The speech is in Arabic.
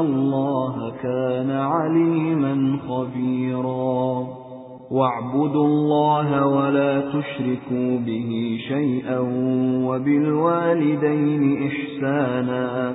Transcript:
اللَّهَ كَانَ عَلِيمًا خَبِيرًا. وَاعْبُدُوا اللَّهَ وَلَا تُشْرِكُوا بِهِ شَيْئًا وَبِالْوَالِدَيْنِ إِحْسَانًا.